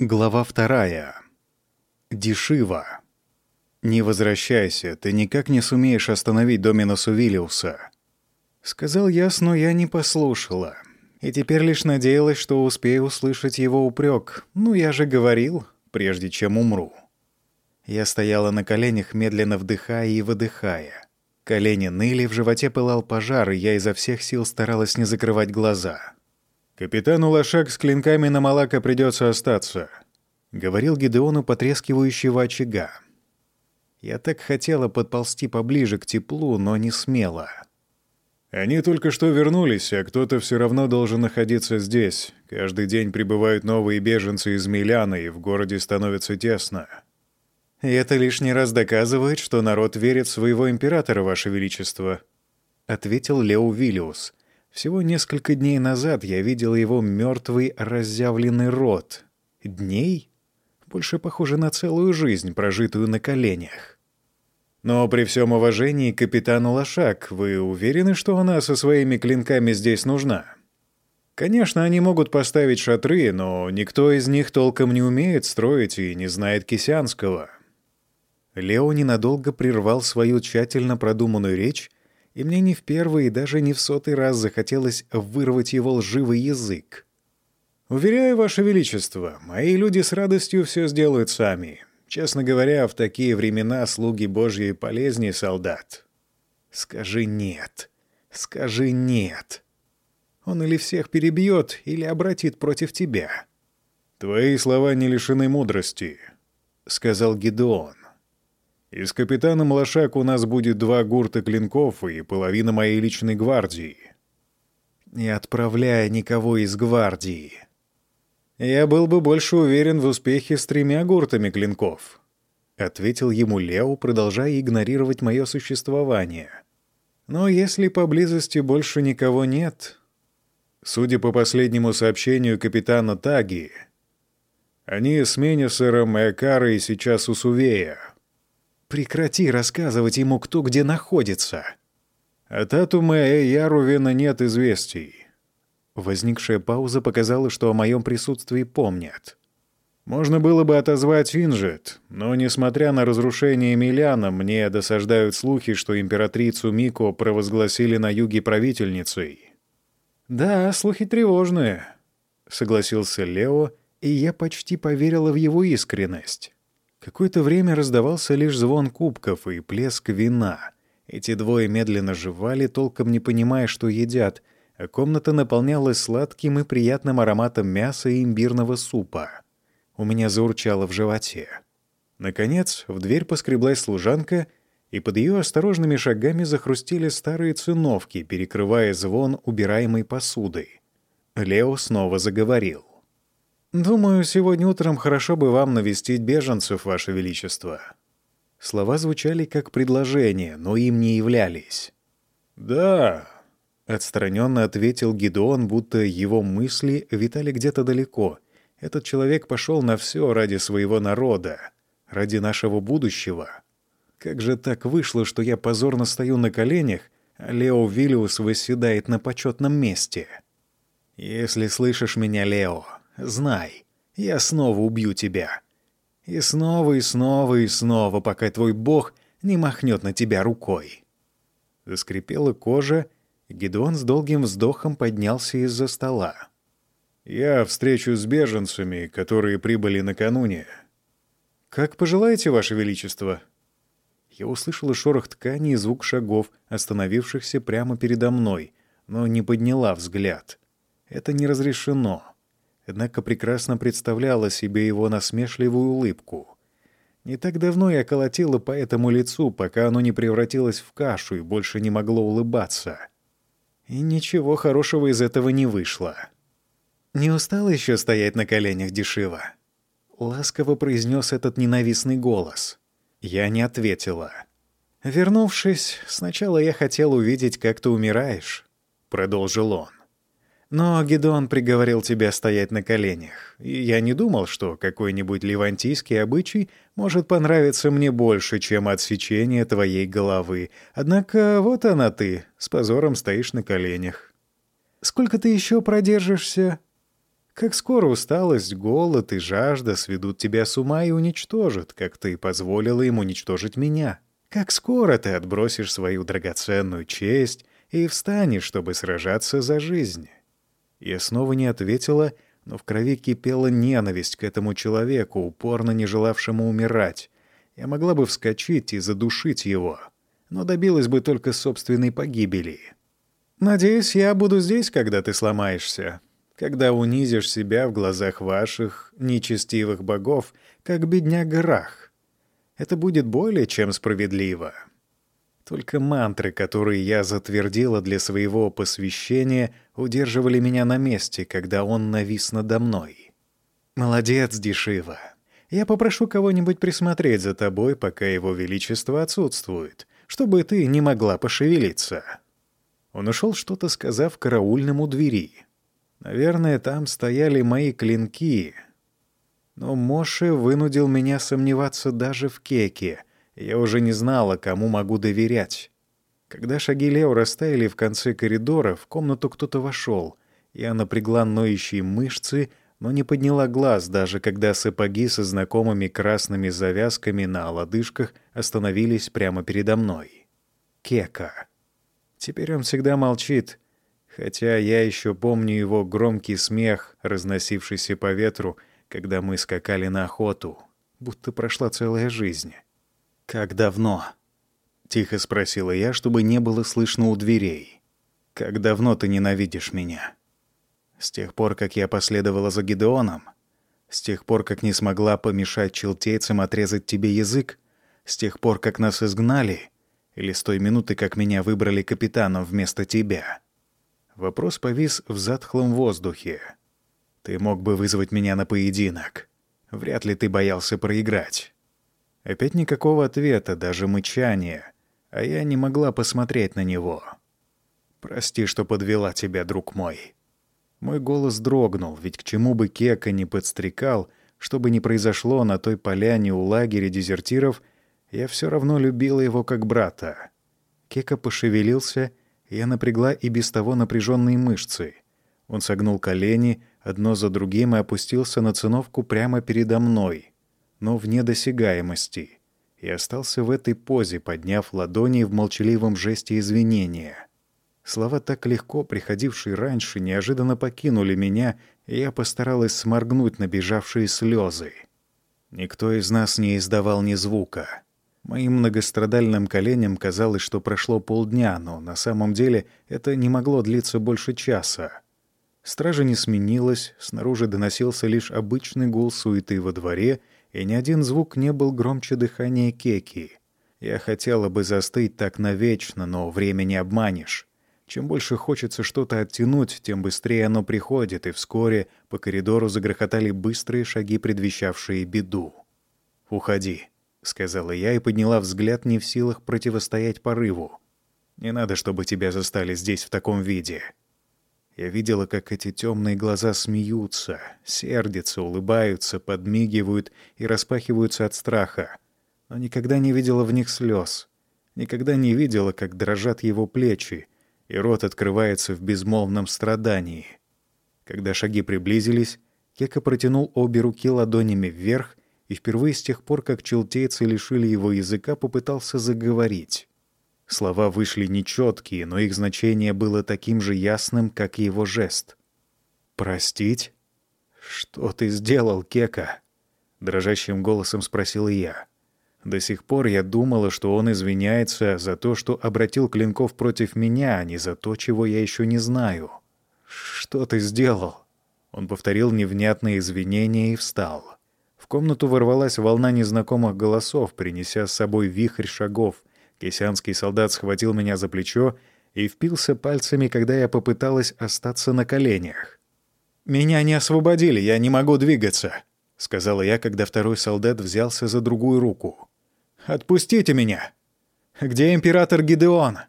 Глава вторая. Дешива. «Не возвращайся, ты никак не сумеешь остановить Доминусу Виллиуса». Сказал яс, но я не послушала. И теперь лишь надеялась, что успею услышать его упрек. Ну, я же говорил, прежде чем умру. Я стояла на коленях, медленно вдыхая и выдыхая. Колени ныли, в животе пылал пожар, и я изо всех сил старалась не закрывать глаза. «Капитану Лошак с клинками на Малака придется остаться», — говорил Гидеону потрескивающего очага. Я так хотела подползти поближе к теплу, но не смела. «Они только что вернулись, а кто-то все равно должен находиться здесь. Каждый день прибывают новые беженцы из Миляна, и в городе становится тесно». И это лишний раз доказывает, что народ верит в своего императора, Ваше Величество», — ответил Лео Виллиус. «Всего несколько дней назад я видел его мертвый разъявленный рот. Дней? Больше похоже на целую жизнь, прожитую на коленях». «Но при всем уважении к капитану Лошак, вы уверены, что она со своими клинками здесь нужна?» Конечно, они могут поставить шатры, но никто из них толком не умеет строить и не знает кисянского. Лео ненадолго прервал свою тщательно продуманную речь, и мне не в первый и даже не в сотый раз захотелось вырвать его лживый язык. «Уверяю, Ваше Величество, мои люди с радостью все сделают сами. Честно говоря, в такие времена слуги Божьи полезнее солдат. Скажи «нет». Скажи «нет». Он или всех перебьет, или обратит против тебя». «Твои слова не лишены мудрости», — сказал Гидеон. Из капитана Млашак у нас будет два гурта клинков и половина моей личной гвардии. Не отправляя никого из гвардии. Я был бы больше уверен в успехе с тремя гуртами клинков, — ответил ему Лео, продолжая игнорировать мое существование. Но если поблизости больше никого нет... Судя по последнему сообщению капитана Таги, они с Менесером и Акарой сейчас у Сувея. Прекрати рассказывать ему, кто где находится. От Атума и Ярувина нет известий. Возникшая пауза показала, что о моем присутствии помнят. Можно было бы отозвать Инжет, но, несмотря на разрушение Миляна, мне досаждают слухи, что императрицу Мико провозгласили на юге правительницей. «Да, слухи тревожные», — согласился Лео, и я почти поверила в его искренность. Какое-то время раздавался лишь звон кубков и плеск вина. Эти двое медленно жевали, толком не понимая, что едят, а комната наполнялась сладким и приятным ароматом мяса и имбирного супа. У меня заурчало в животе. Наконец, в дверь поскреблась служанка, и под ее осторожными шагами захрустили старые циновки, перекрывая звон убираемой посуды. Лео снова заговорил. «Думаю, сегодня утром хорошо бы вам навестить беженцев, Ваше Величество». Слова звучали как предложение, но им не являлись. «Да», — отстраненно ответил Гидеон, будто его мысли витали где-то далеко. Этот человек пошел на все ради своего народа, ради нашего будущего. Как же так вышло, что я позорно стою на коленях, а Лео Виллиус восседает на почетном месте? Если слышишь меня, Лео, Знай, я снова убью тебя. И снова, и снова, и снова, пока твой бог не махнет на тебя рукой». Заскрипела кожа, и Гедеон с долгим вздохом поднялся из-за стола. «Я встречу с беженцами, которые прибыли накануне». «Как пожелаете, Ваше Величество?» Я услышала шорох ткани и звук шагов, остановившихся прямо передо мной, но не подняла взгляд. Это не разрешено однако прекрасно представляла себе его насмешливую улыбку. Не так давно я колотила по этому лицу, пока оно не превратилось в кашу и больше не могло улыбаться. И ничего хорошего из этого не вышло. «Не устал еще стоять на коленях, Дешива?» Ласково произнес этот ненавистный голос. Я не ответила. «Вернувшись, сначала я хотел увидеть, как ты умираешь», — продолжил он. Но Гедон приговорил тебя стоять на коленях, и я не думал, что какой-нибудь левантийский обычай может понравиться мне больше, чем отсечение твоей головы. Однако вот она ты, с позором стоишь на коленях. Сколько ты еще продержишься? Как скоро усталость, голод и жажда сведут тебя с ума и уничтожат, как ты позволила им уничтожить меня. Как скоро ты отбросишь свою драгоценную честь и встанешь, чтобы сражаться за жизнь. Я снова не ответила, но в крови кипела ненависть к этому человеку, упорно не желавшему умирать. Я могла бы вскочить и задушить его, но добилась бы только собственной погибели. «Надеюсь, я буду здесь, когда ты сломаешься», когда унизишь себя в глазах ваших нечестивых богов, как бедняк Рах. Это будет более чем справедливо. Только мантры, которые я затвердила для своего посвящения, удерживали меня на месте, когда он навис надо мной. «Молодец, Дешива. Я попрошу кого-нибудь присмотреть за тобой, пока его величество отсутствует, чтобы ты не могла пошевелиться». Он ушел, что-то сказав караульному двери. Наверное, там стояли мои клинки. Но Моше вынудил меня сомневаться даже в кеке. Я уже не знала, кому могу доверять. Когда шаги Лео растаяли в конце коридора, в комнату кто-то вошел. Я напрягла ноющие мышцы, но не подняла глаз, даже когда сапоги со знакомыми красными завязками на лодыжках остановились прямо передо мной. Кека. Теперь он всегда молчит, Хотя я еще помню его громкий смех, разносившийся по ветру, когда мы скакали на охоту, будто прошла целая жизнь. «Как давно?» — тихо спросила я, чтобы не было слышно у дверей. «Как давно ты ненавидишь меня?» «С тех пор, как я последовала за Гидеоном? С тех пор, как не смогла помешать челтейцам отрезать тебе язык? С тех пор, как нас изгнали? Или с той минуты, как меня выбрали капитаном вместо тебя?» Вопрос повис в затхлом воздухе. «Ты мог бы вызвать меня на поединок. Вряд ли ты боялся проиграть». Опять никакого ответа, даже мычания, а я не могла посмотреть на него. «Прости, что подвела тебя, друг мой». Мой голос дрогнул, ведь к чему бы Кека не подстрекал, что бы ни произошло на той поляне у лагеря дезертиров, я все равно любила его как брата. Кека пошевелился я напрягла и без того напряженные мышцы. Он согнул колени, одно за другим, и опустился на циновку прямо передо мной, но вне досягаемости, и остался в этой позе, подняв ладони в молчаливом жесте извинения. Слова, так легко приходившие раньше, неожиданно покинули меня, и я постаралась сморгнуть набежавшие слезы. Никто из нас не издавал ни звука. Моим многострадальным коленям казалось, что прошло полдня, но на самом деле это не могло длиться больше часа. Стража не сменилась, снаружи доносился лишь обычный гул суеты во дворе, и ни один звук не был громче дыхания Кеки. Я хотела бы застыть так навечно, но время не обманешь. Чем больше хочется что-то оттянуть, тем быстрее оно приходит, и вскоре по коридору загрохотали быстрые шаги, предвещавшие беду. «Уходи», — сказала я и подняла взгляд, не в силах противостоять порыву. «Не надо, чтобы тебя застали здесь в таком виде». Я видела, как эти темные глаза смеются, сердятся, улыбаются, подмигивают и распахиваются от страха, но никогда не видела в них слез. Никогда не видела, как дрожат его плечи, и рот открывается в безмолвном страдании. Когда шаги приблизились, Кека протянул обе руки ладонями вверх и впервые с тех пор, как челтейцы лишили его языка, попытался заговорить. Слова вышли нечеткие, но их значение было таким же ясным, как и его жест. «Простить? Что ты сделал, Кека?» — дрожащим голосом спросил я. До сих пор я думала, что он извиняется за то, что обратил клинков против меня, а не за то, чего я еще не знаю. «Что ты сделал?» Он повторил невнятные извинения и встал. В комнату ворвалась волна незнакомых голосов, принеся с собой вихрь шагов. Кисянский солдат схватил меня за плечо и впился пальцами, когда я попыталась остаться на коленях. «Меня не освободили, я не могу двигаться», — сказала я, когда второй солдат взялся за другую руку. «Отпустите меня! Где император Гидеон?»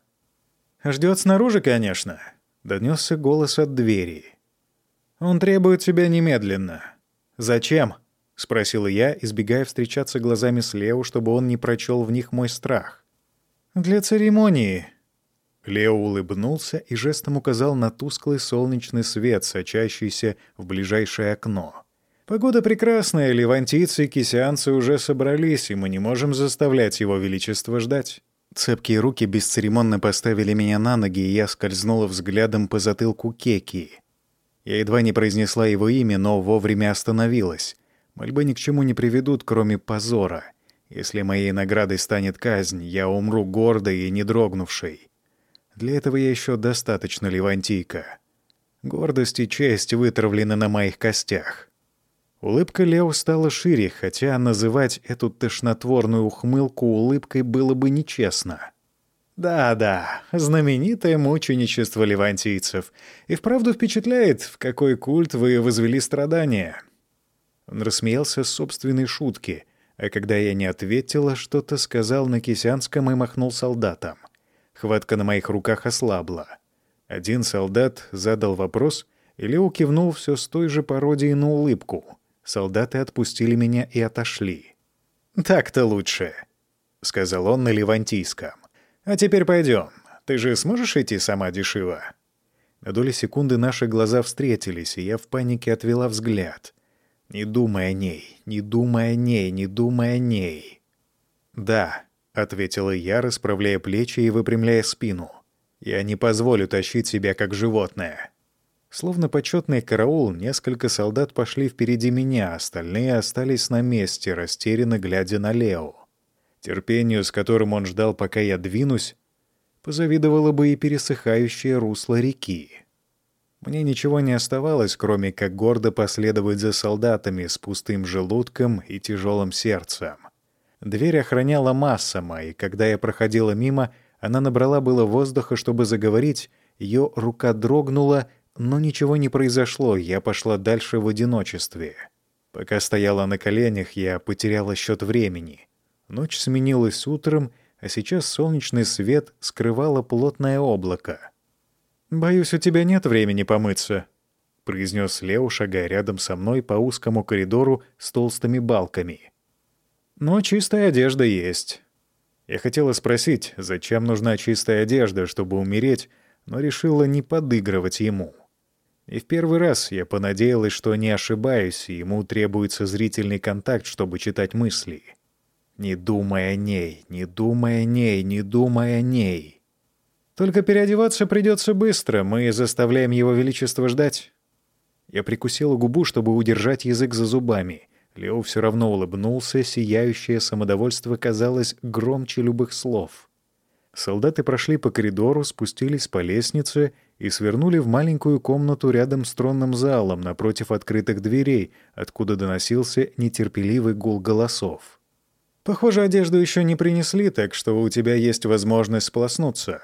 «Ждет снаружи, конечно», — донесся голос от двери. «Он требует тебя немедленно». «Зачем?» — спросила я, избегая встречаться глазами с Лео, чтобы он не прочел в них мой страх. «Для церемонии». Лео улыбнулся и жестом указал на тусклый солнечный свет, сочащийся в ближайшее окно. «Погода прекрасная, левантийцы и кисианцы уже собрались, и мы не можем заставлять его величество ждать». Цепкие руки бесцеремонно поставили меня на ноги, и я скользнула взглядом по затылку Кеки. Я едва не произнесла его имя, но вовремя остановилась. Мольбы ни к чему не приведут, кроме позора. Если моей наградой станет казнь, я умру гордой и не дрогнувшей. Для этого я еще достаточно левантийка. Гордость и честь вытравлены на моих костях. Улыбка Лео стала шире, хотя называть эту тошнотворную ухмылку улыбкой было бы нечестно. Да-да, знаменитое мученичество левантийцев. И вправду впечатляет, в какой культ вы возвели страдания. Он рассмеялся собственной шутки, а когда я не ответила, что-то сказал на кисянском и махнул солдатам. Хватка на моих руках ослабла. Один солдат задал вопрос, и Лео кивнул все с той же пародией на улыбку. Солдаты отпустили меня и отошли. «Так-то лучше», — сказал он на левантийском. «А теперь пойдем. Ты же сможешь идти сама дешево?» На доли секунды наши глаза встретились, и я в панике отвела взгляд. Не думай о ней, не думай о ней, не думай о ней. «Да», — ответила я, расправляя плечи и выпрямляя спину. «Я не позволю тащить себя как животное». Словно почетный караул, несколько солдат пошли впереди меня, остальные остались на месте, растерянно глядя на Лео. Терпению, с которым он ждал, пока я двинусь, позавидовало бы и пересыхающее русло реки. Мне ничего не оставалось, кроме как гордо последовать за солдатами с пустым желудком и тяжелым сердцем. Дверь охраняла Массама, и когда я проходила мимо, она набрала было воздуха, чтобы заговорить, ее рука дрогнула, но ничего не произошло, я пошла дальше в одиночестве. Пока стояла на коленях, я потеряла счет времени. Ночь сменилась утром, а сейчас солнечный свет скрывало плотное облако. «Боюсь, у тебя нет времени помыться», — произнес Лео, шагая рядом со мной по узкому коридору с толстыми балками. Но чистая одежда есть. Я хотела спросить, зачем нужна чистая одежда, чтобы умереть, но решила не подыгрывать ему. И в первый раз я понадеялась, что не ошибаюсь, и ему требуется зрительный контакт, чтобы читать мысли. Не думай о ней, не думай о ней, не думай о ней. Только переодеваться придется быстро, мы заставляем его величество ждать. Я прикусила губу, чтобы удержать язык за зубами — Лео все равно улыбнулся, сияющее самодовольство казалось громче любых слов. Солдаты прошли по коридору, спустились по лестнице и свернули в маленькую комнату рядом с тронным залом напротив открытых дверей, откуда доносился нетерпеливый гул голосов. «Похоже, одежду еще не принесли, так что у тебя есть возможность сполоснуться.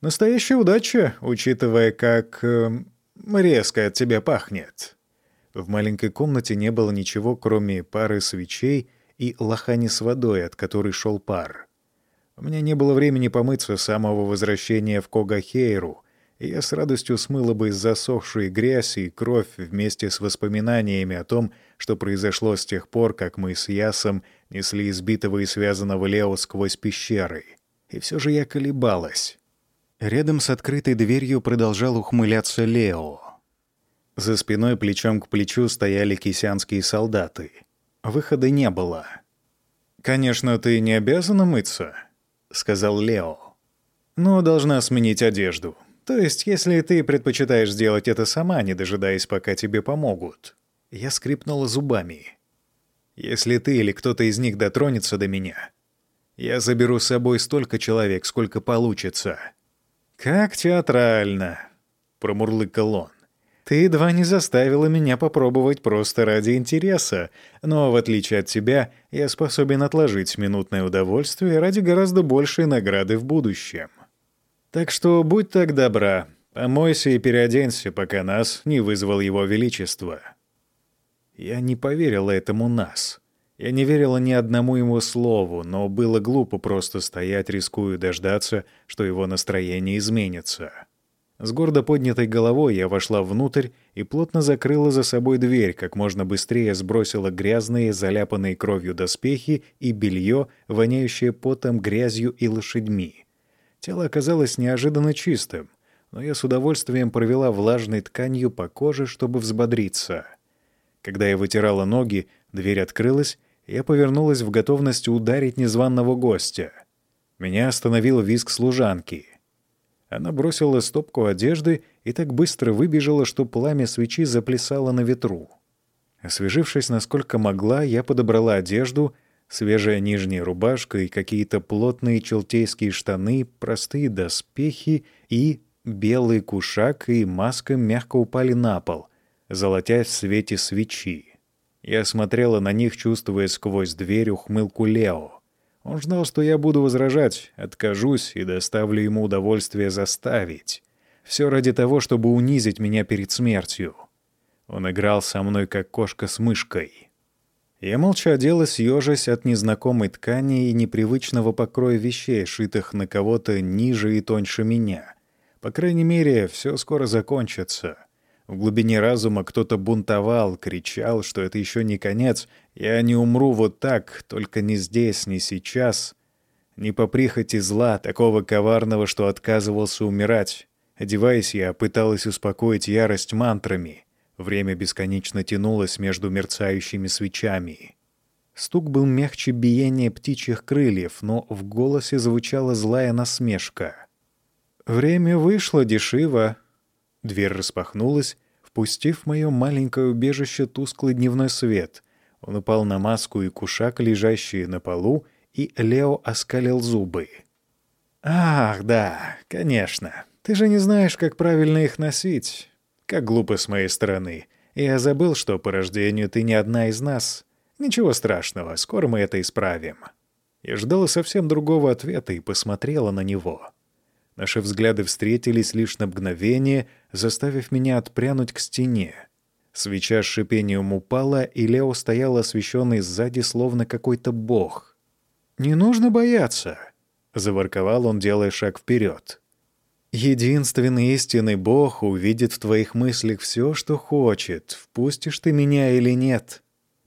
Настоящая удача, учитывая, как э, резко от тебя пахнет». В маленькой комнате не было ничего, кроме пары свечей и лохани с водой, от которой шел пар. У меня не было времени помыться с самого возвращения в Когахейру, и я с радостью смыла бы засохшую грязь и кровь вместе с воспоминаниями о том, что произошло с тех пор, как мы с Ясом несли избитого и связанного Лео сквозь пещеры. И все же я колебалась. Рядом с открытой дверью продолжал ухмыляться Лео. За спиной плечом к плечу стояли кисянские солдаты. Выхода не было. «Конечно, ты не обязана мыться», — сказал Лео. «Но должна сменить одежду. То есть, если ты предпочитаешь сделать это сама, не дожидаясь, пока тебе помогут». Я скрипнула зубами. «Если ты или кто-то из них дотронется до меня, я заберу с собой столько человек, сколько получится». «Как театрально», — промурлыкал он. Ты едва не заставила меня попробовать просто ради интереса, но, в отличие от тебя, я способен отложить минутное удовольствие ради гораздо большей награды в будущем. Так что будь так добра, помойся и переоденься, пока нас не вызвал его величество». Я не поверила этому нас. Я не верила ни одному ему слову, но было глупо просто стоять, рискуя дождаться, что его настроение изменится. С гордо поднятой головой я вошла внутрь и плотно закрыла за собой дверь, как можно быстрее сбросила грязные, заляпанные кровью доспехи и белье, воняющее потом, грязью и лошадьми. Тело оказалось неожиданно чистым, но я с удовольствием провела влажной тканью по коже, чтобы взбодриться. Когда я вытирала ноги, дверь открылась, я повернулась в готовности ударить незваного гостя. Меня остановил визг служанки. Она бросила стопку одежды и так быстро выбежала, что пламя свечи заплясало на ветру. Освежившись насколько могла, я подобрала одежду, свежая нижняя рубашка и какие-то плотные челтейские штаны, простые доспехи и белый кушак и маска мягко упали на пол, золотясь в свете свечи. Я смотрела на них, чувствуя сквозь дверь ухмылку Лео. Он знал, что я буду возражать, откажусь и доставлю ему удовольствие заставить. Все ради того, чтобы унизить меня перед смертью. Он играл со мной, как кошка с мышкой. Я молча оделась, ёжась от незнакомой ткани и непривычного покроя вещей, шитых на кого-то ниже и тоньше меня. По крайней мере, все скоро закончится. В глубине разума кто-то бунтовал, кричал, что это еще не конец. Я не умру вот так, только не здесь, не сейчас. Не по прихоти зла, такого коварного, что отказывался умирать. Одеваясь, я пыталась успокоить ярость мантрами — Время бесконечно тянулось между мерцающими свечами. Стук был мягче биения птичьих крыльев, но в голосе звучала злая насмешка. «Время вышло, дешево!» Дверь распахнулась, впустив в мое маленькое убежище тусклый дневной свет. Он упал на маску и кушак, лежащие на полу, и Лео оскалил зубы. «Ах, да, конечно. Ты же не знаешь, как правильно их носить. Как глупо с моей стороны. Я забыл, что по рождению ты не одна из нас. Ничего страшного, скоро мы это исправим». Я ждала совсем другого ответа и посмотрела на него. Наши взгляды встретились лишь на мгновение, заставив меня отпрянуть к стене. Свеча с шипением упала, и Лео стоял освещенный сзади, словно какой-то бог. «Не нужно бояться», — заворковал он, делая шаг вперед. Единственный истинный Бог увидит в твоих мыслях все, что хочет, впустишь ты меня или нет.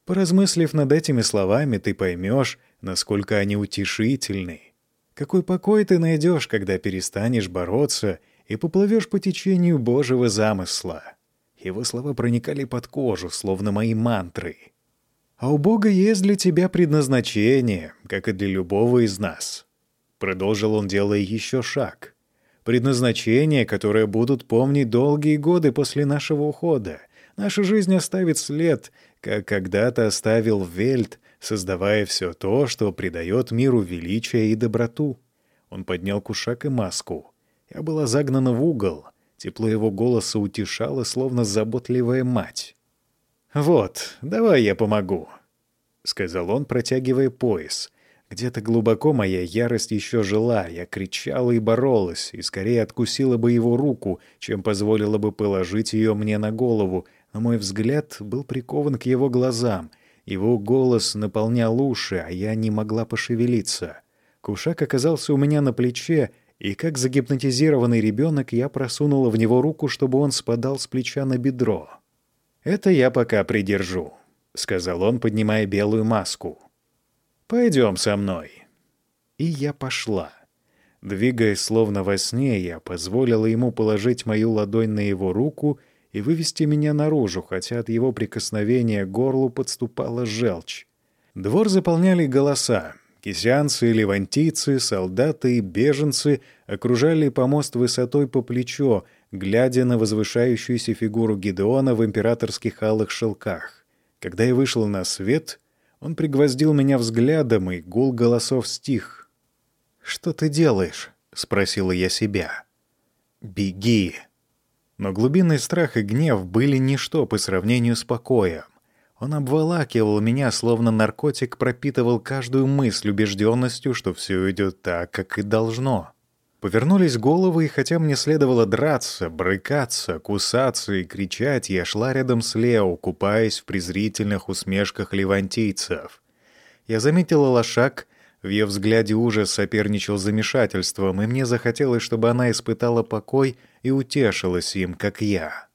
Поразмыслив над этими словами, ты поймешь, насколько они утешительны. Какой покой ты найдешь, когда перестанешь бороться и поплывешь по течению Божьего замысла. Его слова проникали под кожу, словно мои мантры. А у Бога есть для тебя предназначение, как и для любого из нас. Продолжил он, делая еще шаг предназначение, которое будут помнить долгие годы после нашего ухода. Наша жизнь оставит след, как когда-то оставил Вельт, создавая все то, что придает миру величие и доброту. Он поднял кушак и маску. Я была загнана в угол. Тепло его голоса утешало, словно заботливая мать. «Вот, давай я помогу», — сказал он, протягивая пояс. Где-то глубоко моя ярость еще жила, я кричала и боролась, и скорее откусила бы его руку, чем позволила бы положить ее мне на голову, но мой взгляд был прикован к его глазам. Его голос наполнял уши, а я не могла пошевелиться. Кушак оказался у меня на плече, и как загипнотизированный ребенок я просунула в него руку, чтобы он спадал с плеча на бедро. «Это я пока придержу», — сказал он, поднимая белую маску. Пойдем со мной». И я пошла. Двигаясь словно во сне, я позволила ему положить мою ладонь на его руку и вывести меня наружу, хотя от его прикосновения к горлу подступала желчь. Двор заполняли голоса. Кисянцы, левантийцы, солдаты и беженцы окружали помост высотой по плечо, глядя на возвышающуюся фигуру Гедеона в императорских алых шелках. Когда я вышла на свет, он пригвоздил меня взглядом, и гул голосов стих. «Что ты делаешь?» — спросила я себя. «Беги!» Но глубинный страх и гнев были ничто по сравнению с покоем. Он обволакивал меня, словно наркотик пропитывал каждую мысль убежденностью, что все идет так, как и должно. Повернулись головы, и хотя мне следовало драться, брыкаться, кусаться и кричать, я шла рядом с Лео, купаясь в презрительных усмешках левантийцев. Я заметила лошак, в ее взгляде ужас соперничал с замешательством, и мне захотелось, чтобы она испытала покой и утешилась им, как я.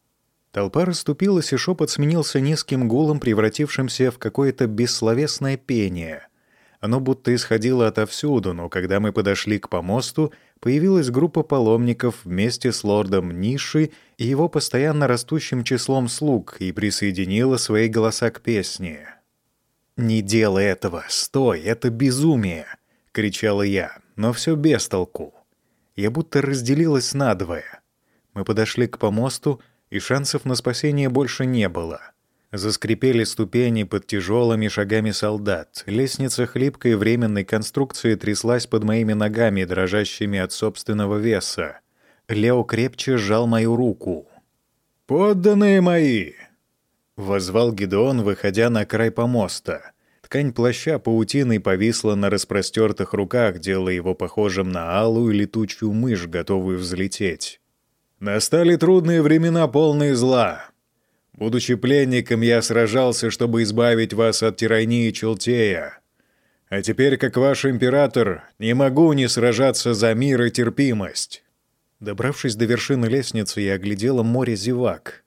Толпа расступилась, и шепот сменился низким гулом, превратившимся в какое-то бессловесное пение. Оно будто исходило отовсюду, но когда мы подошли к помосту, появилась группа паломников вместе с лордом Ниши и его постоянно растущим числом слуг и присоединила свои голоса к песне. «Не делай этого! Стой! Это безумие!» — кричала я, но все без толку. Я будто разделилась надвое. Мы подошли к помосту, и шансов на спасение больше не было — Заскрипели ступени под тяжелыми шагами солдат. Лестница хлипкой временной конструкции тряслась под моими ногами, дрожащими от собственного веса. Лео крепче сжал мою руку. «Подданные мои!» — возвал Гедеон, выходя на край помоста. Ткань плаща паутиной повисла на распростертых руках, делая его похожим на алую летучую мышь, готовую взлететь. «Настали трудные времена, полные зла. Будучи пленником, я сражался, чтобы избавить вас от тирании Челтея. А теперь, как ваш император, не могу не сражаться за мир и терпимость». Добравшись до вершины лестницы, я оглядела море зевак.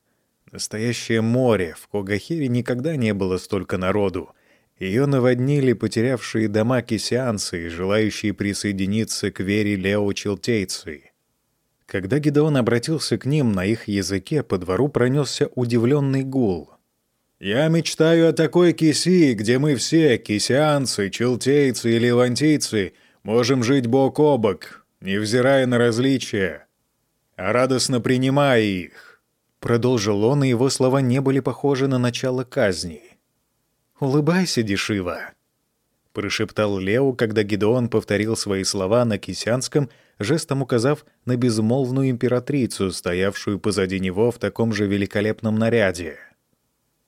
Настоящее море. В Когахире никогда не было столько народу. Ее наводнили потерявшие дома кисианцы и желающие присоединиться к вере Лео-челтейцы. Когда Гидеон обратился к ним на их языке, по двору пронесся удивленный гул. «Я мечтаю о такой киси, где мы все, кисианцы, челтейцы и левантийцы, можем жить бок о бок, невзирая на различия, а радостно принимая их». Продолжил он, и его слова не были похожи на начало казни. «Улыбайся, Дешива», — прошептал Лео, когда Гидеон повторил свои слова на кисянском, жестом указав на безмолвную императрицу, стоявшую позади него в таком же великолепном наряде.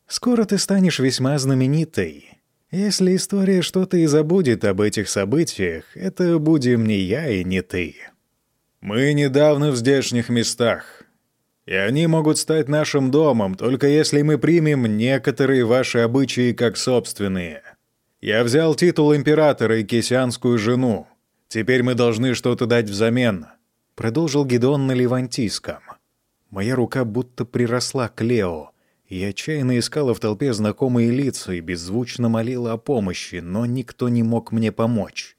«Скоро ты станешь весьма знаменитой. Если история что-то и забудет об этих событиях, это будем не я и не ты». «Мы недавно в здешних местах, и они могут стать нашим домом, только если мы примем некоторые ваши обычаи как собственные». Я взял титул императора и кесианскую жену. Теперь мы должны что-то дать взамен», — продолжил Гедон на Левантийском. Моя рука будто приросла к Лео. Я отчаянно искала в толпе знакомые лица и беззвучно молила о помощи, но никто не мог мне помочь.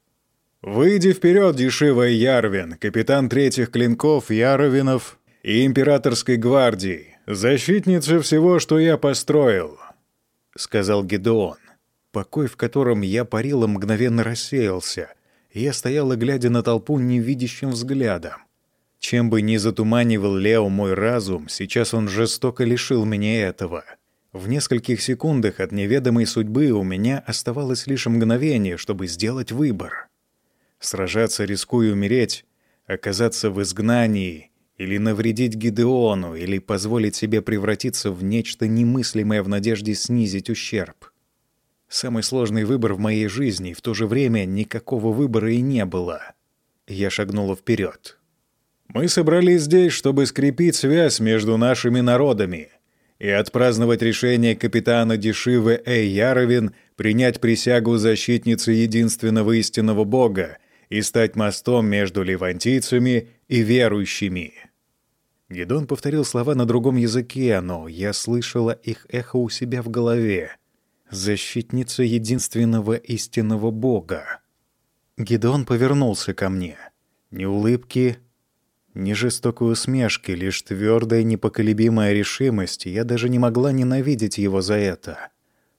«Выйди вперед, дешевая Ярвин, капитан третьих клинков Яровинов и императорской гвардии, защитница всего, что я построил», — сказал Гедеон. Покой, в котором я парила, мгновенно рассеялся, я стояла, глядя на толпу невидящим взглядом. Чем бы ни затуманивал Лео мой разум, сейчас он жестоко лишил меня этого. В нескольких секундах от неведомой судьбы у меня оставалось лишь мгновение, чтобы сделать выбор. Сражаться, рискуя умереть, оказаться в изгнании или навредить Гидеону, или позволить себе превратиться в нечто немыслимое в надежде снизить ущерб. Самый сложный выбор в моей жизни, в то же время никакого выбора и не было. Я шагнула вперед. «Мы собрались здесь, чтобы скрепить связь между нашими народами и отпраздновать решение капитана Дешивы Эй Яровин принять присягу защитницы единственного истинного Бога и стать мостом между левантийцами и верующими». Гедон повторил слова на другом языке, но я слышала их эхо у себя в голове защитница единственного истинного Бога. Гидеон повернулся ко мне. Ни улыбки, ни жестокой усмешки, лишь твердая непоколебимая решимость, я даже не могла ненавидеть его за это.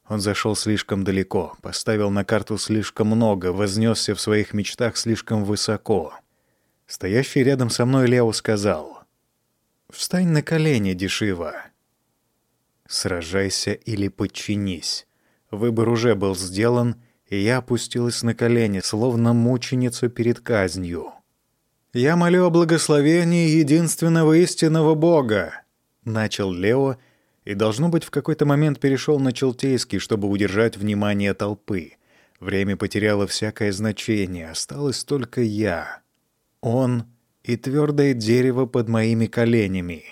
Он зашел слишком далеко, поставил на карту слишком много, вознесся в своих мечтах слишком высоко. Стоящий рядом со мной Лео сказал, «Встань на колени, Дешива. Сражайся или подчинись. Выбор уже был сделан, и я опустилась на колени, словно мученица перед казнью. «Я молю о благословении единственного истинного Бога», — начал Лео, и, должно быть, в какой-то момент перешел на Челтейский, чтобы удержать внимание толпы. Время потеряло всякое значение, осталось только я. Он и твердое дерево под моими коленями.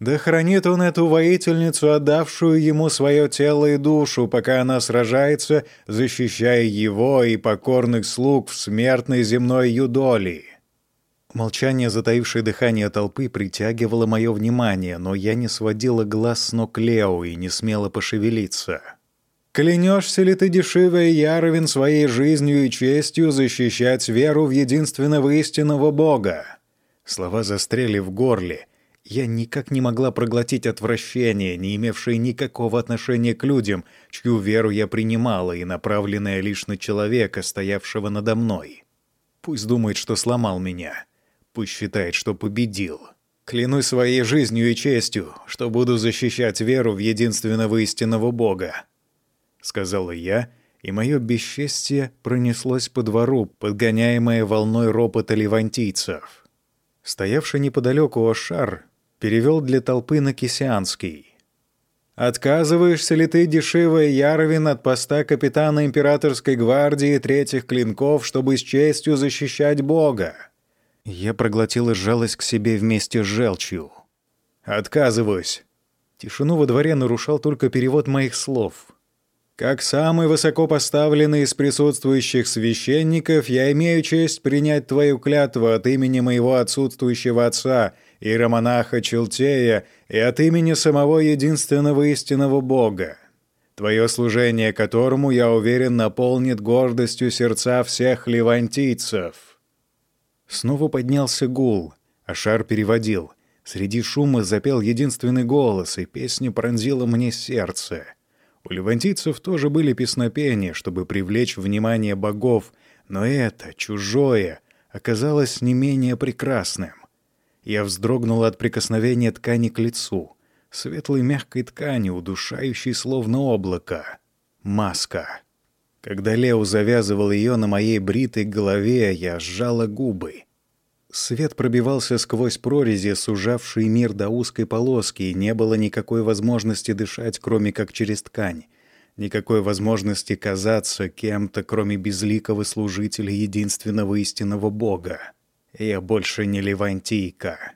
Да хранит он эту воительницу, отдавшую ему свое тело и душу, пока она сражается, защищая его и покорных слуг в смертной земной юдоли. Молчание, затаившее дыхание толпы, притягивало мое внимание, но я не сводила глаз с ног Лео и не смела пошевелиться. Клянешься ли ты, дешевый Яровин, своей жизнью и честью защищать веру в единственного истинного Бога?» Слова застряли в горле. Я никак не могла проглотить отвращение, не имевшее никакого отношения к людям, чью веру я принимала и направленная лишь на человека, стоявшего надо мной. Пусть думает, что сломал меня. Пусть считает, что победил. Клянусь своей жизнью и честью, что буду защищать веру в единственного истинного Бога. Сказала я, и мое бесчестие пронеслось по двору, подгоняемое волной ропота левантийцев. Стоявший неподалеку Ошар перевел для толпы на кисянский. «Отказываешься ли ты, дешевая Ярвин, от поста капитана императорской гвардии третьих клинков, чтобы с честью защищать Бога?» Я проглотила жалость к себе вместе с желчью. «Отказываюсь». Тишину во дворе нарушал только перевод моих слов. «Как самый высокопоставленный из присутствующих священников, я имею честь принять твою клятву от имени моего отсутствующего отца — иеромонаха Челтея и от имени самого единственного истинного Бога, твое служение которому, я уверен, наполнит гордостью сердца всех левантийцев». Снова поднялся гул, а шар переводил. Среди шума запел единственный голос, и песня пронзила мне сердце. У левантийцев тоже были песнопения, чтобы привлечь внимание богов, но это, чужое, оказалось не менее прекрасным. Я вздрогнул от прикосновения ткани к лицу. Светлой мягкой ткани, удушающей словно облако. Маска. Когда Лео завязывал ее на моей бритой голове, я сжала губы. Свет пробивался сквозь прорези, сужавший мир до узкой полоски, и не было никакой возможности дышать, кроме как через ткань. Никакой возможности казаться кем-то, кроме безликого служителя единственного истинного Бога. Я больше не левантийка.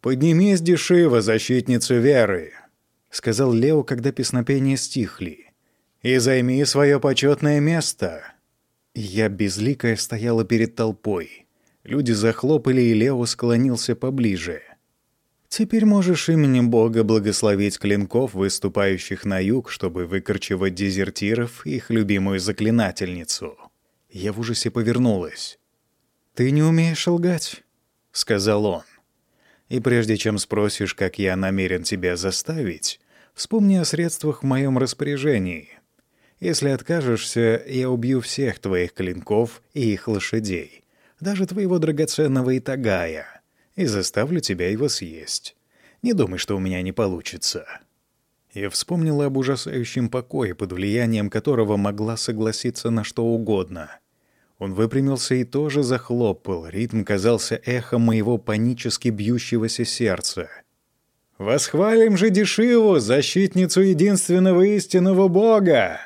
«Поднимись, дешево, защитница веры», — сказал Лео, когда песнопения стихли. «И займи свое почетное место». Я безликая стояла перед толпой. Люди захлопали, и Лео склонился поближе. «Теперь можешь именем Бога благословить клинков, выступающих на юг, чтобы выкорчевать дезертиров, их любимую заклинательницу». Я в ужасе повернулась. «Ты не умеешь лгать», — сказал он. «И прежде чем спросишь, как я намерен тебя заставить, вспомни о средствах в моем распоряжении. Если откажешься, я убью всех твоих клинков и их лошадей, даже твоего драгоценного Итагая, и заставлю тебя его съесть. Не думай, что у меня не получится». Я вспомнила об ужасающем покое, под влиянием которого могла согласиться на что угодно — он выпрямился и тоже захлопал. Ритм казался эхом моего панически бьющегося сердца. «Восхвалим же Дешиву, защитницу единственного истинного Бога!»